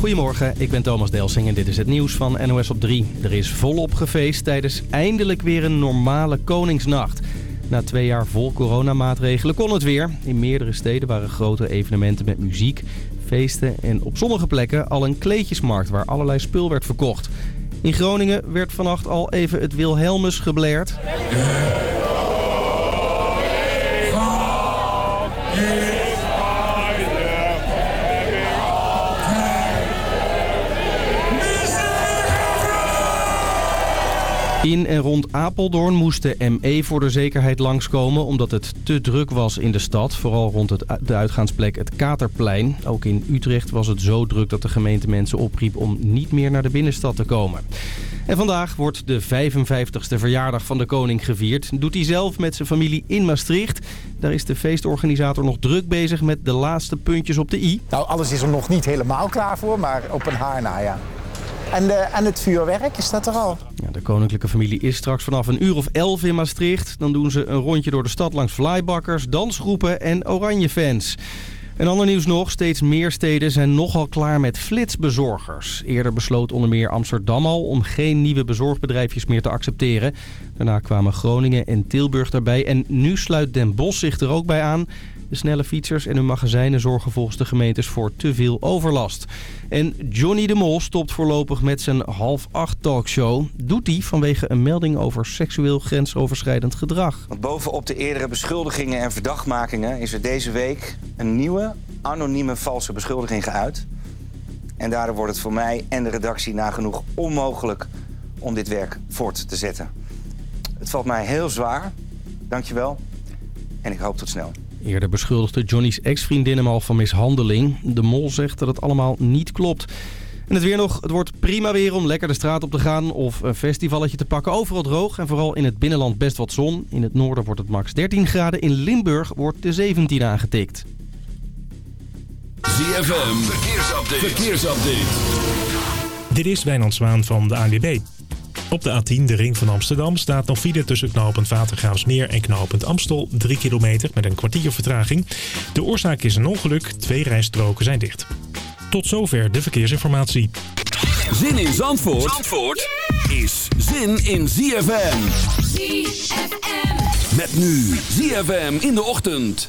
Goedemorgen, ik ben Thomas Delsing en dit is het nieuws van NOS op 3. Er is volop gefeest tijdens eindelijk weer een normale Koningsnacht. Na twee jaar vol coronamaatregelen kon het weer. In meerdere steden waren grote evenementen met muziek, feesten en op sommige plekken al een kleedjesmarkt waar allerlei spul werd verkocht. In Groningen werd vannacht al even het Wilhelmus gebleerd. In en rond Apeldoorn moest de ME voor de zekerheid langskomen omdat het te druk was in de stad. Vooral rond het, de uitgaansplek het Katerplein. Ook in Utrecht was het zo druk dat de gemeente mensen opriep om niet meer naar de binnenstad te komen. En vandaag wordt de 55ste verjaardag van de koning gevierd. Doet hij zelf met zijn familie in Maastricht. Daar is de feestorganisator nog druk bezig met de laatste puntjes op de i. Nou, alles is er nog niet helemaal klaar voor, maar op een haar na, ja. En, de, en het vuurwerk, is dat er al? Ja, de koninklijke familie is straks vanaf een uur of elf in Maastricht. Dan doen ze een rondje door de stad langs flybakkers, dansgroepen en oranje-fans. En ander nieuws nog, steeds meer steden zijn nogal klaar met flitsbezorgers. Eerder besloot onder meer Amsterdam al om geen nieuwe bezorgbedrijfjes meer te accepteren. Daarna kwamen Groningen en Tilburg daarbij en nu sluit Den Bosch zich er ook bij aan. De snelle fietsers en hun magazijnen zorgen volgens de gemeentes voor te veel overlast. En Johnny de Mol stopt voorlopig met zijn half acht talkshow. Doet hij vanwege een melding over seksueel grensoverschrijdend gedrag. Want bovenop de eerdere beschuldigingen en verdachtmakingen... is er deze week een nieuwe, anonieme valse beschuldiging geuit. En daardoor wordt het voor mij en de redactie nagenoeg onmogelijk... om dit werk voort te zetten. Het valt mij heel zwaar. Dankjewel. En ik hoop tot snel. Eerder beschuldigde Johnny's ex-vriendin hem al van mishandeling. De mol zegt dat het allemaal niet klopt. En het weer nog. Het wordt prima weer om lekker de straat op te gaan of een festivalletje te pakken. Overal droog en vooral in het binnenland best wat zon. In het noorden wordt het max 13 graden. In Limburg wordt de 17 aangetikt. ZFM, verkeersupdate. verkeersupdate. Dit is Wijnand Zwaan van de ANWB. Op de A10, de ring van Amsterdam, staat nog file tussen knooppunt Watergraafsmeer en knooppunt Amstel. 3 kilometer met een kwartier vertraging. De oorzaak is een ongeluk. Twee rijstroken zijn dicht. Tot zover de verkeersinformatie. Zin in Zandvoort, Zandvoort is zin in ZFM. ZFM. Met nu ZFM in de ochtend.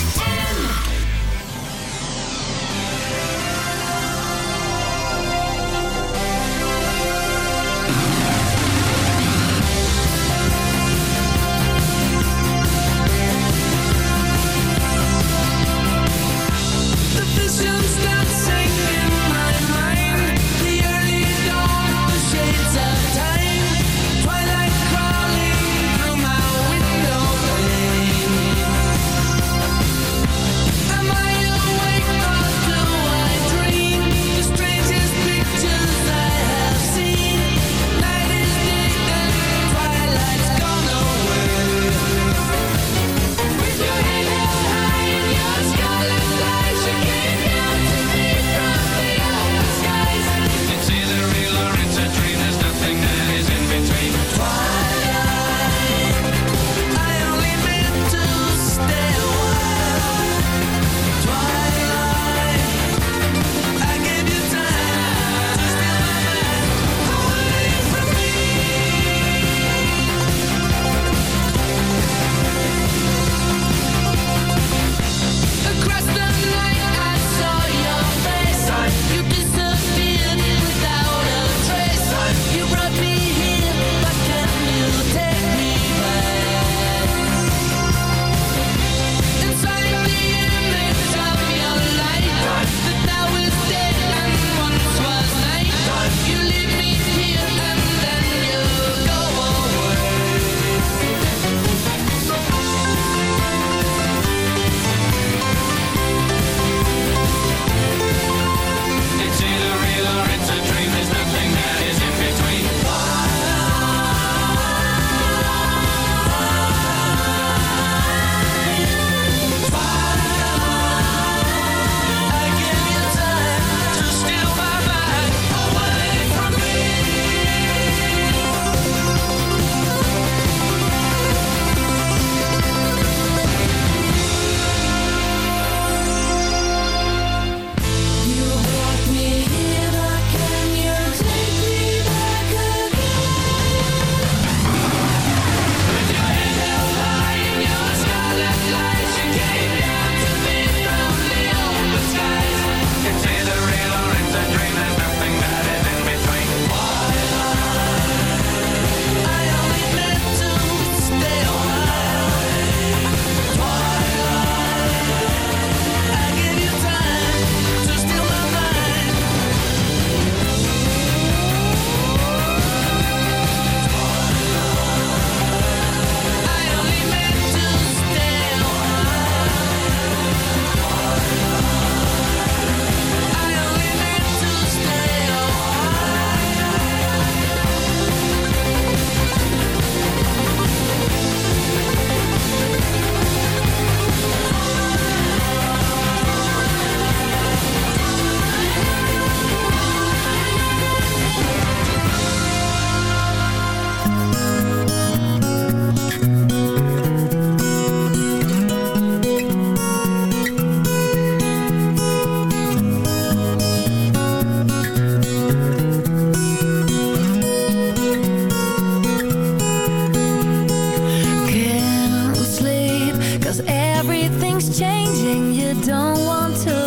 Nothing's changing, you don't want to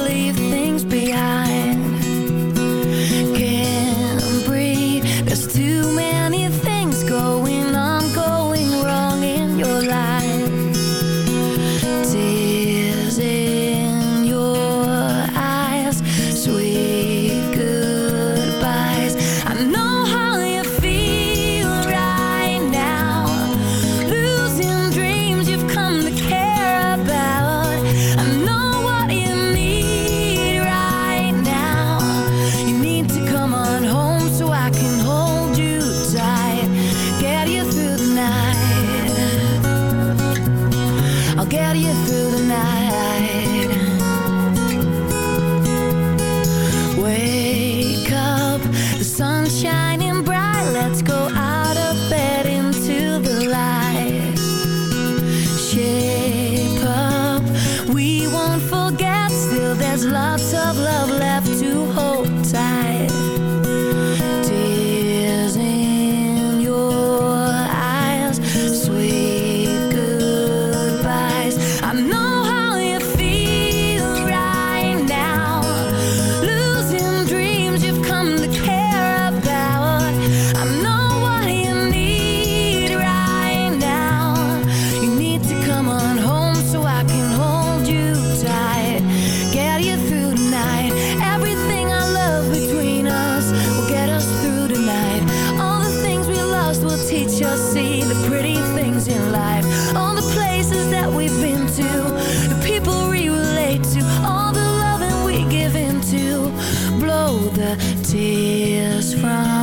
tears from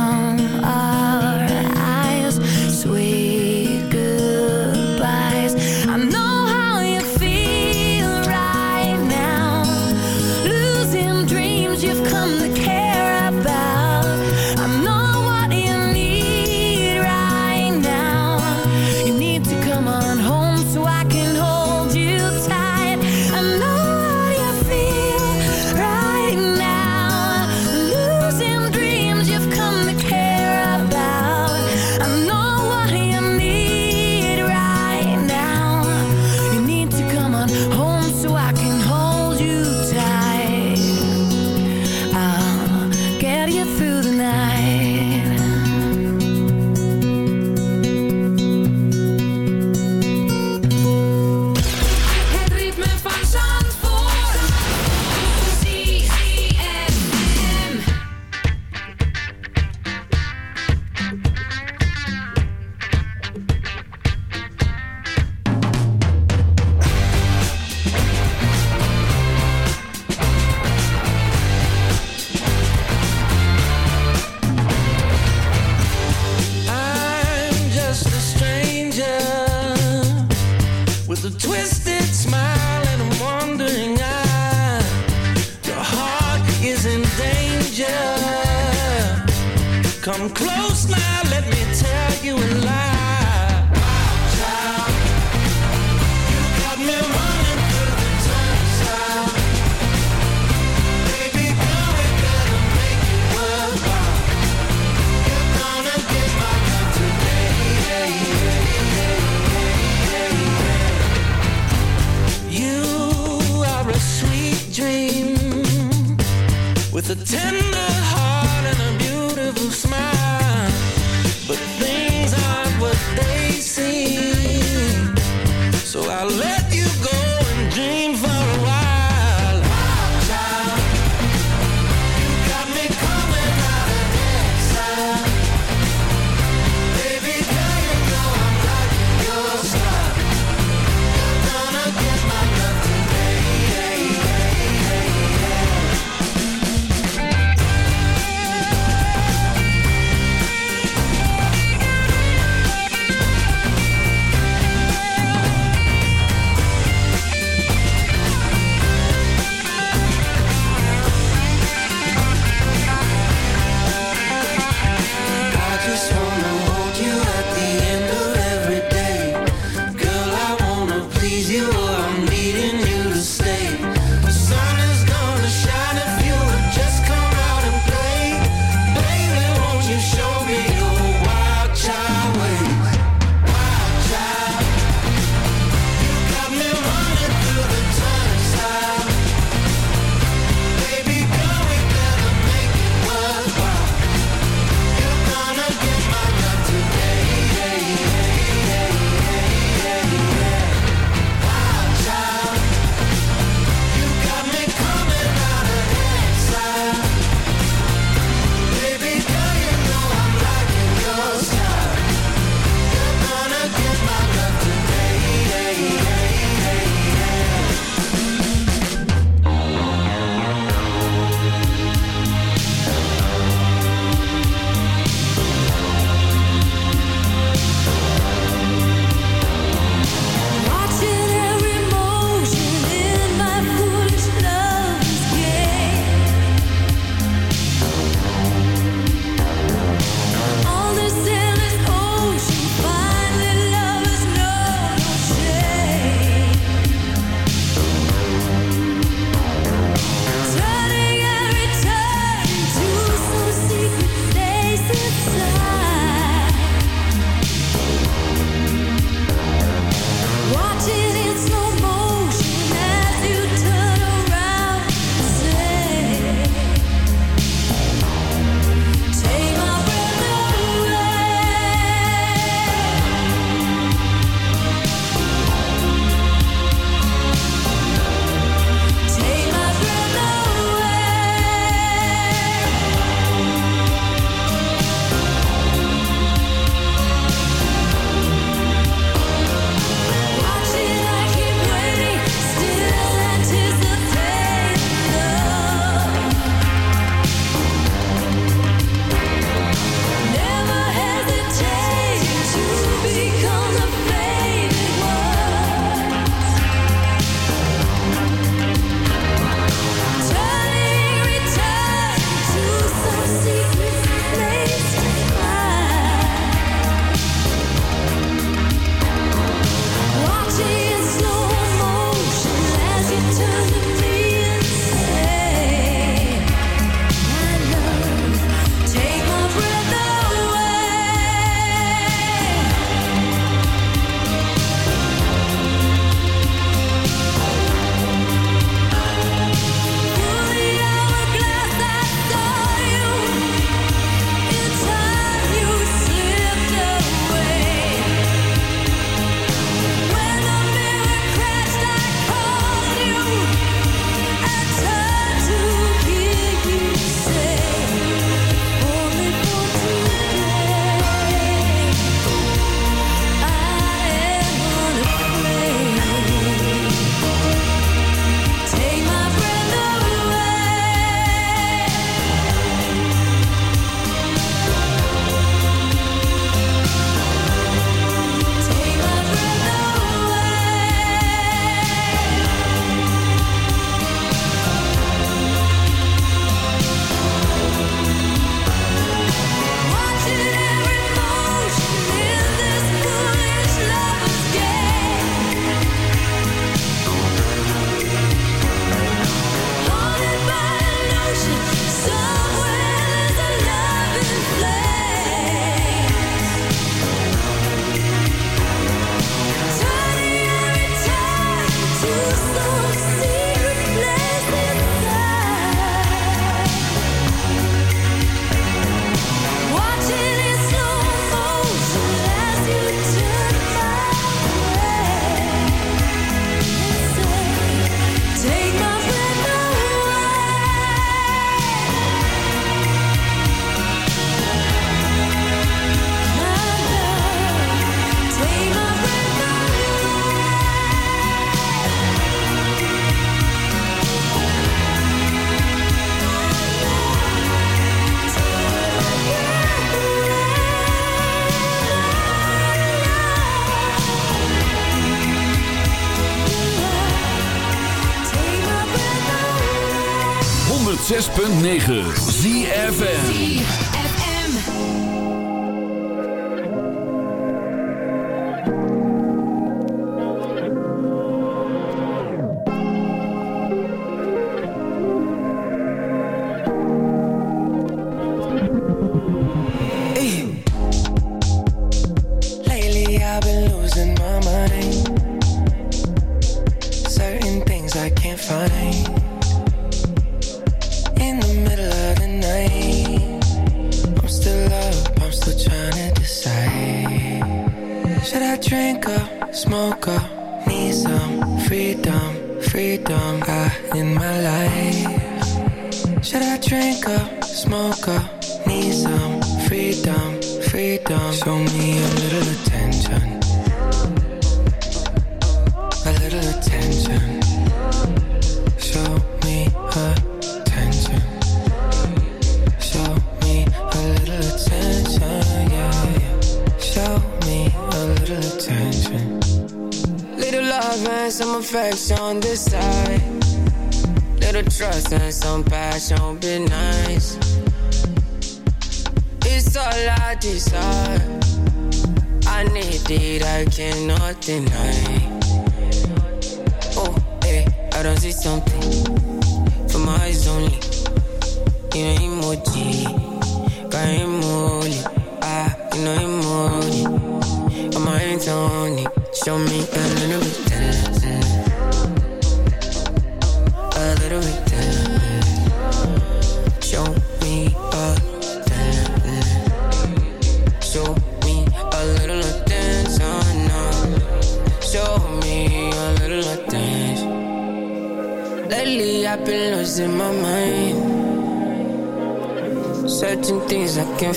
106.9 ZFN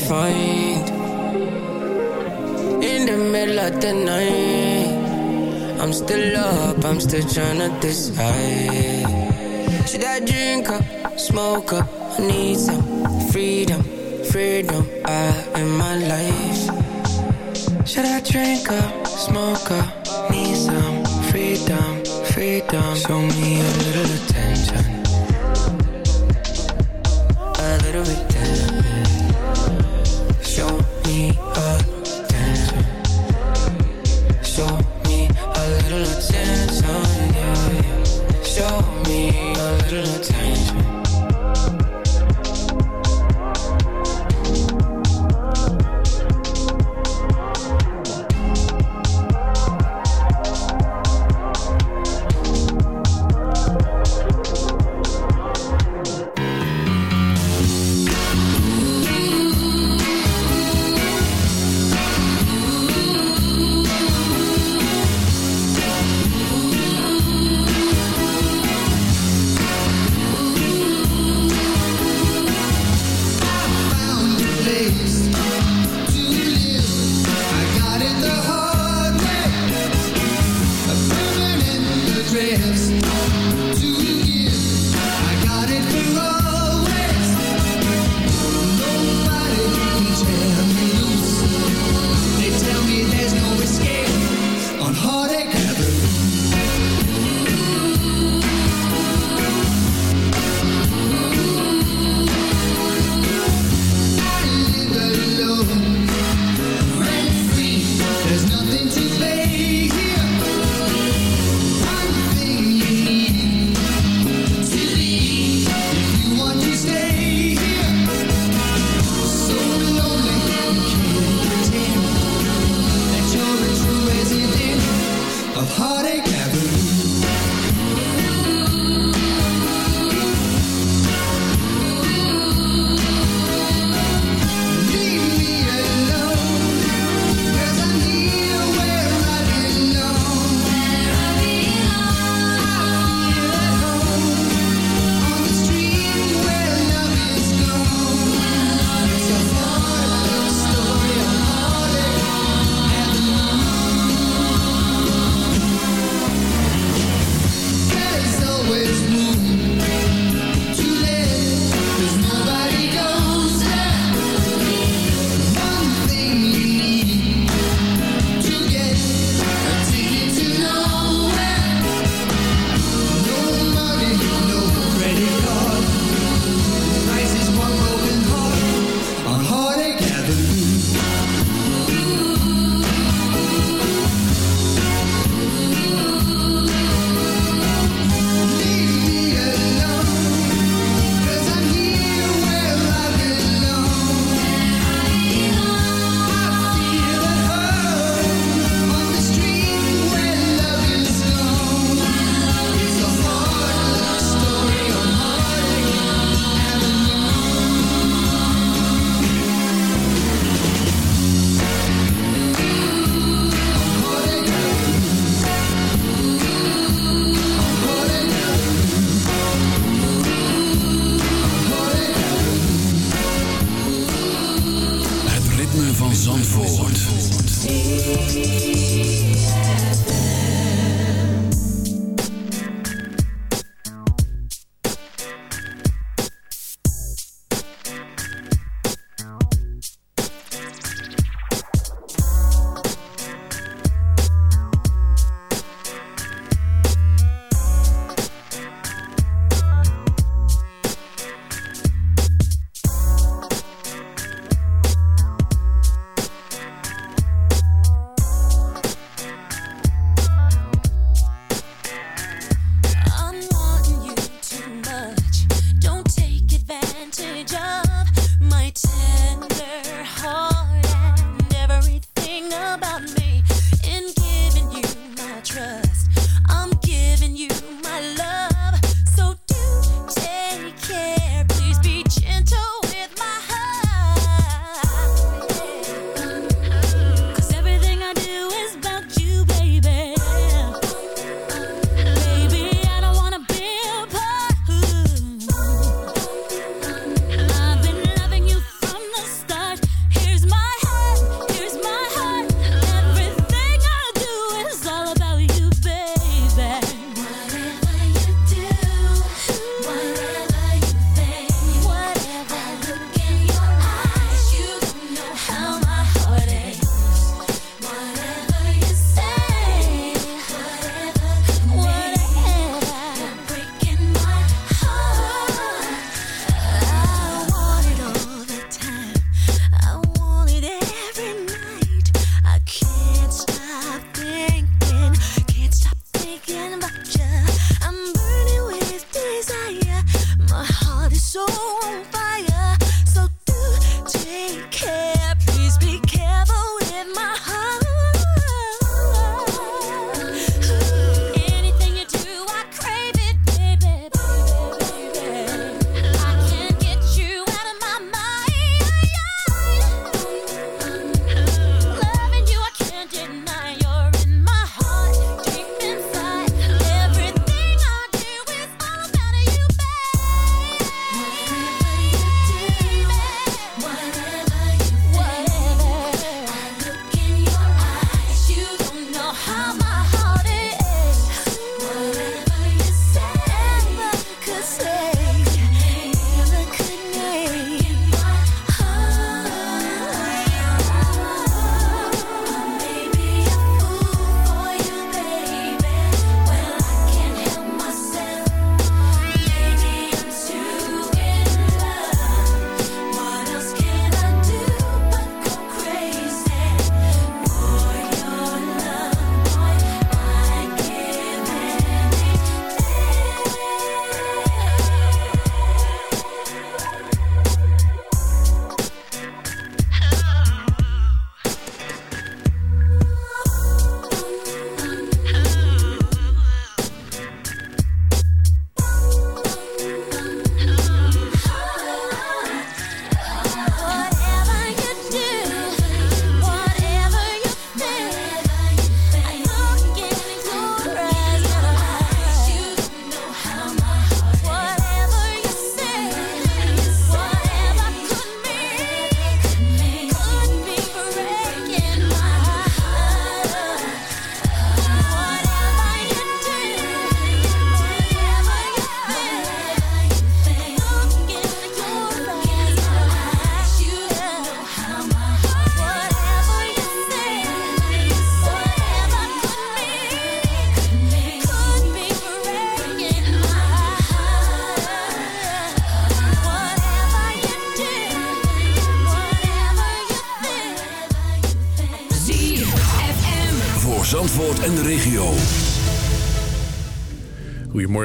find in the middle of the night. I'm still up, I'm still trying to decide. Should I drink up, smoke up? I need some freedom, freedom. I in my life. Should I drink up, smoke up? Need some freedom, freedom. Show me a little attention, a little bit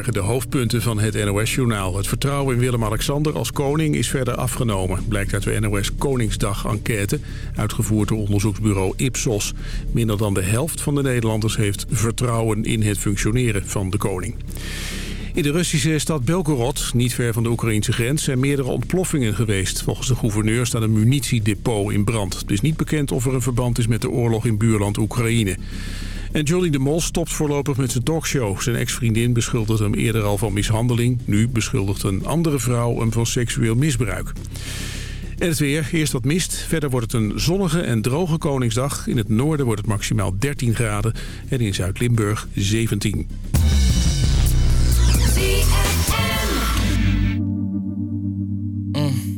De hoofdpunten van het NOS-journaal. Het vertrouwen in Willem-Alexander als koning is verder afgenomen... blijkt uit de NOS Koningsdag-enquête, uitgevoerd door onderzoeksbureau Ipsos. Minder dan de helft van de Nederlanders heeft vertrouwen in het functioneren van de koning. In de Russische stad Belgorod, niet ver van de Oekraïnse grens, zijn meerdere ontploffingen geweest. Volgens de gouverneur staat een munitiedepot in brand. Het is niet bekend of er een verband is met de oorlog in buurland Oekraïne. En Johnny de Mol stopt voorlopig met zijn talkshow. Zijn ex-vriendin beschuldigt hem eerder al van mishandeling. Nu beschuldigt een andere vrouw hem van seksueel misbruik. En het weer, eerst wat mist. Verder wordt het een zonnige en droge Koningsdag. In het noorden wordt het maximaal 13 graden en in Zuid-Limburg 17. Mm.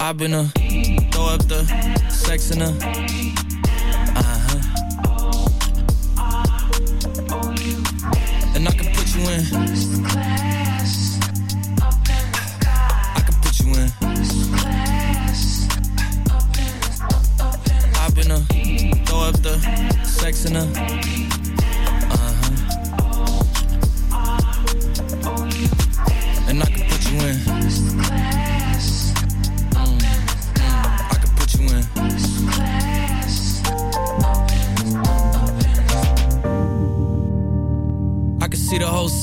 I've And I can put you in. I can put you in. I've been a throw up the sex in a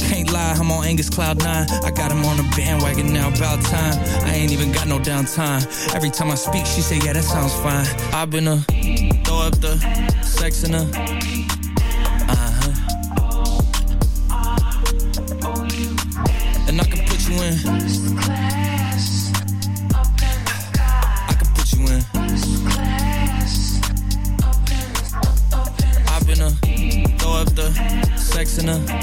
Can't lie, I'm on Angus Cloud 9. I got him on the bandwagon now, about time. I ain't even got no downtime. Every time I speak, she say, yeah, that sounds fine. I've been a throw up the sex in been a uh-huh.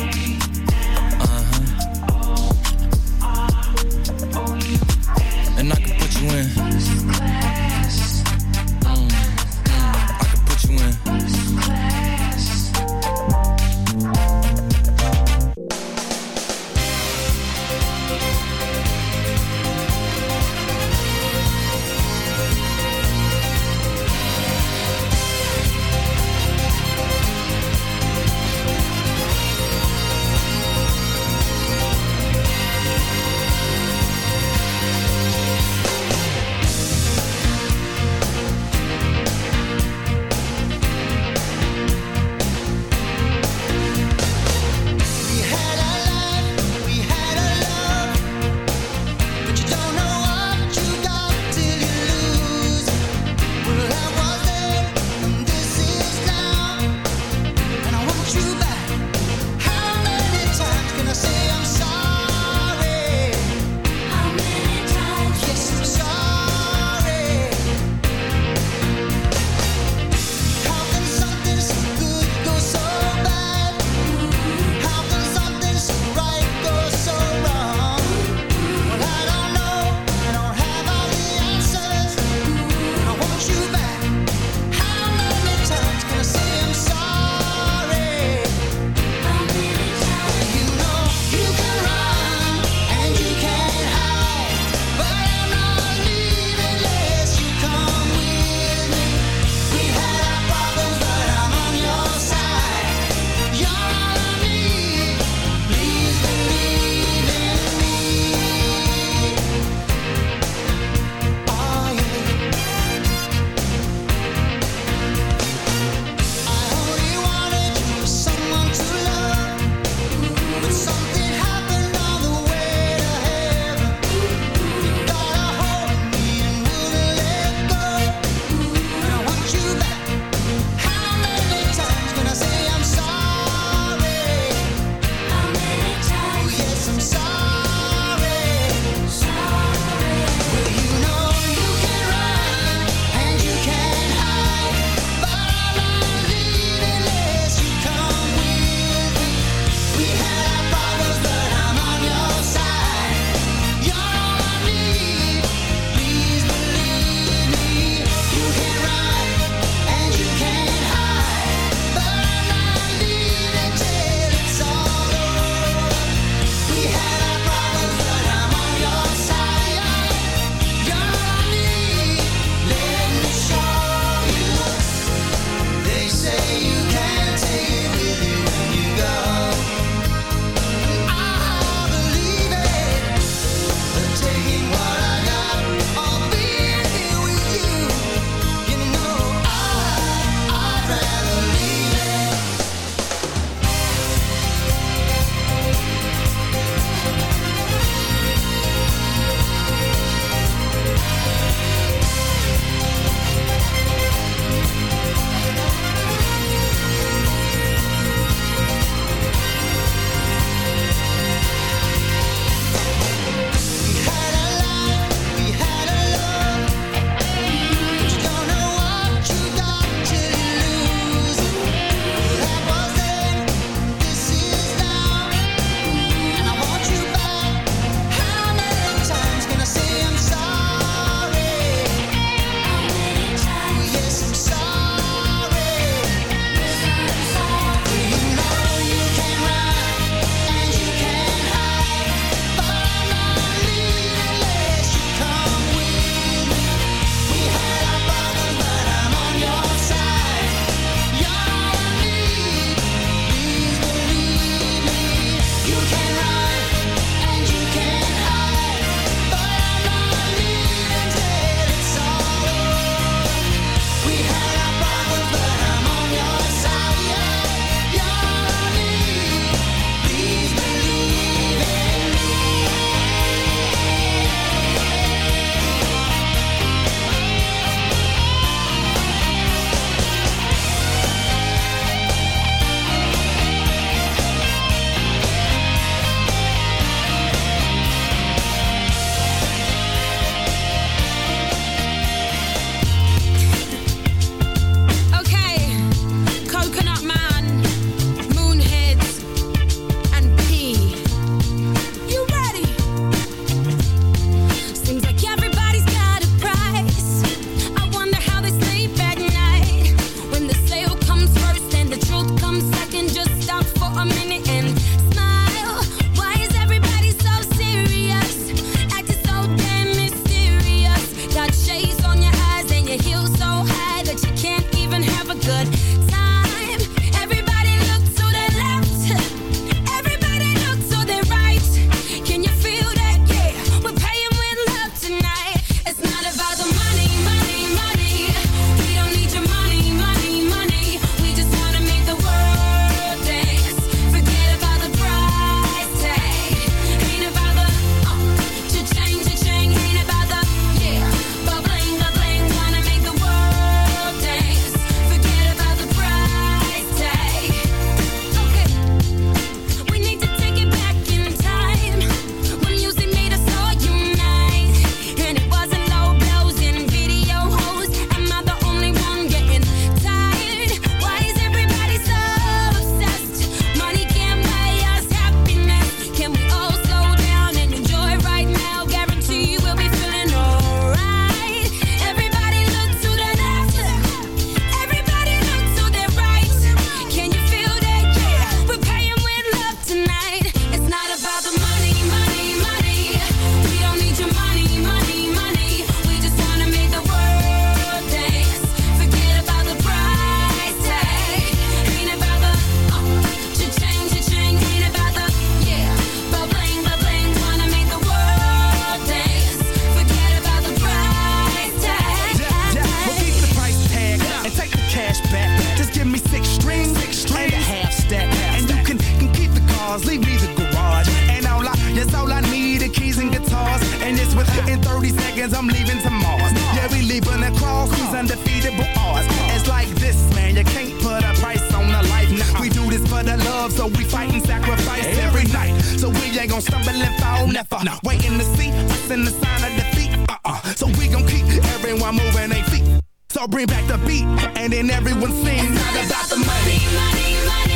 Plans, I'm leaving to Mars. Yeah, we leaving across these undefeatable odds. It's like this, man, you can't put a price on a life. Nah, we do this for the love, so we fight and sacrifice every night. So we ain't gon' stumble and fall, never. Waiting to see us in the sign of defeat. Uh-uh. So we gon' keep everyone moving their feet. So bring back the beat, and then everyone sings. It's not about the money. money, money.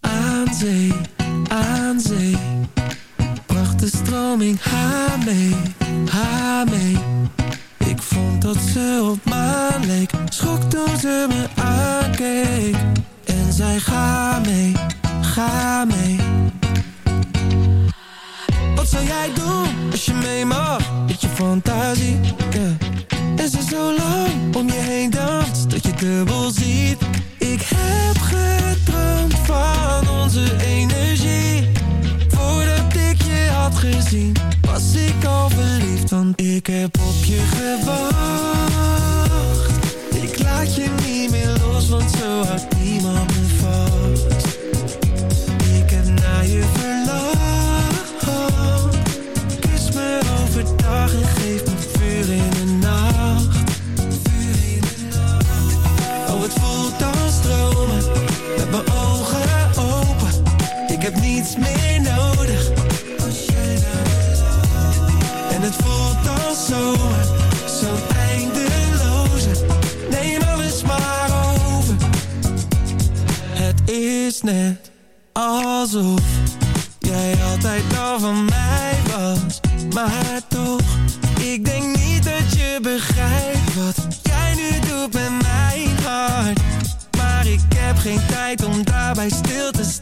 Aan zee, aan zee. Bracht de stroming haar mee, haar mee. Ik vond dat ze op maan leek. Schrok toen ze me aankeek. En zei ga mee, ga mee. Wat zou jij doen als je mee mag? Met je fantasie, yeah. En ze zo lang om je heen danst Dat je dubbel ziet. Ik heb gedroomd van onze energie. Voordat ik je had gezien Was ik al verliefd Want ik heb op je gewacht net alsof Jij altijd al van mij was. Maar toch Ik denk niet dat je begrijpt Wat jij nu doet met mijn hart. Maar ik heb geen tijd om daarbij stil te staan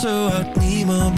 zo houdt niemand